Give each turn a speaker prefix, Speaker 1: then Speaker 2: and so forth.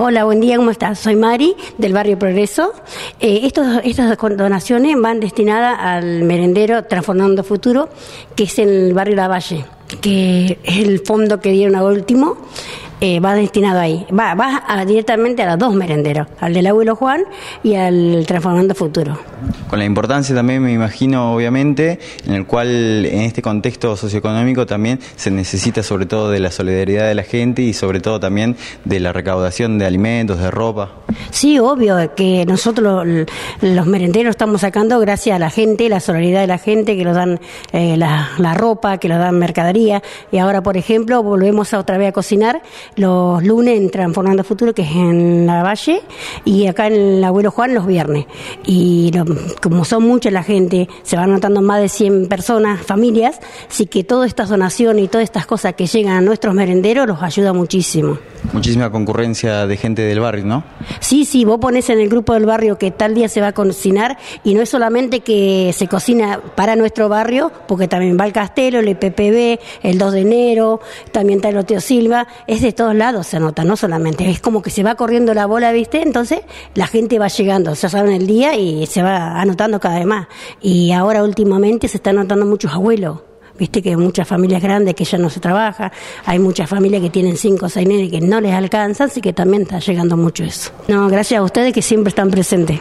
Speaker 1: Hola, buen día, ¿cómo estás? Soy Mari, del barrio Progreso. Eh, estos, estas donaciones van destinadas al merendero Transformando Futuro, que es en el barrio La Valle, que es el fondo que dieron a último eh, va destinado ahí. Va, va directamente a los dos merenderos, al del abuelo Juan y al Transformando Futuro.
Speaker 2: Con la importancia también, me imagino, obviamente, en el cual en este contexto socioeconómico también se necesita sobre todo de la solidaridad de la gente y sobre todo también de la recaudación de alimentos, de ropa.
Speaker 1: Sí, obvio, que nosotros los merenderos estamos sacando gracias a la gente, la solidaridad de la gente, que nos dan eh, la, la ropa, que nos dan mercadería. Y ahora, por ejemplo, volvemos a otra vez a cocinar los lunes en Transformando Futuro, que es en la Valle, y acá en el Abuelo Juan los viernes. Y como son mucha la gente, se van notando más de 100 personas, familias, así que toda esta donación y todas estas cosas que llegan a nuestros merenderos los ayuda muchísimo.
Speaker 2: Muchísima concurrencia de gente del barrio, ¿no?
Speaker 1: Sí, sí, vos pones en el grupo del barrio que tal día se va a cocinar y no es solamente que se cocina para nuestro barrio, porque también va el Castelo, el PPB, el 2 de enero, también está el Oteo Silva, es de todos lados se anota, no solamente, es como que se va corriendo la bola, ¿viste? Entonces la gente va llegando, ya saben el día y se va anotando cada vez más. Y ahora últimamente se están anotando muchos abuelos. Viste que hay muchas familias grandes que ya no se trabaja, hay muchas familias que tienen cinco o seis nenes que no les alcanzan, así que también está llegando mucho eso. No, gracias a ustedes que siempre están presentes.